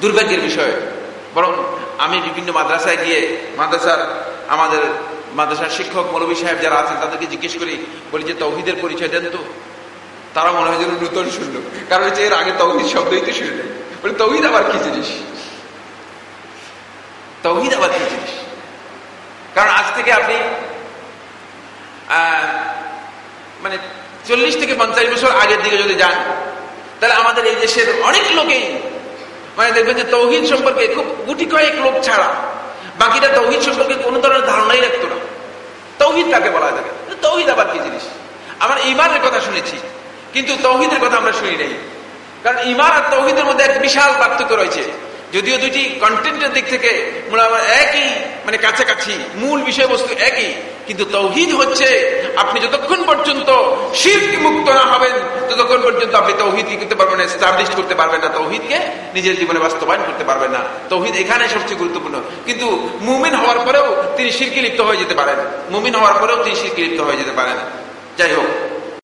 দুর্ভাগ্যের বিষয়। বরং আমি বিভিন্ন মাদ্রাসায় গিয়ে মাদ্রাসার আমাদের মাদ্রাসার শিক্ষক মৌলবী সাহেব যারা আছেন, তাদেরকে জিজ্ঞেস করি, বলি যে তৌহিদের পরিচয় দেন তো। তারা মনে হয় যেন নূতন শুনলো কারণ হচ্ছে এর আগে তৌহিদ শব্দই তো শুনে বলে, তৌহিদ আবার কি জিনিস? তৌহিদ আবার কি জিনিস? কারণ আজ থেকে আপনি মানে চল্লিশ থেকে পঞ্চাশ বছর আগের দিকে যদি যান, তাহলে আমাদের এই দেশের মানে দেখবেন যে তৌহিদ সম্পর্কে খুব গুটি কয়েক লোক ছাড়া। বাকিটা তৌহিদ সম্পর্কে কোনো ধরনের ধারণাই রাখতো না। তৌহিদ কাকে বলা যাবে তৌহিদ আবার কি জিনিস? আমার ইমানের কথা শুনেছি, কিন্তু তৌহিদের কথা আমরা শুনি নাই। কারণ ইমান আর তৌহিদের মধ্যে এক বিশাল পার্থক্য রয়েছে। যদিও দুটি কন্টেন্টের দিক থেকে একই মানে কাছাকাছি, মূল বিষয়বস্তু একই, কিন্তু তৌহিদ হচ্ছে আপনি যতক্ষণ পর্যন্ত পর্যন্ত আপনি তৌহিদ কি করতে পারবেন এস্টাবলিশ করতে পারবেন না তৌহিদকে, নিজের জীবনে বাস্তবায়ন করতে পারবেন না। তৌহিদ এখানে সবচেয়ে গুরুত্বপূর্ণ। কিন্তু মুমিন হওয়ার পরেও তিনি শিরকি লিপ্ত হয়ে যেতে পারেন। মুমিন হওয়ার পরেও তিনি শিরকি লিপ্ত হয়ে যেতে পারেন। যাই হোক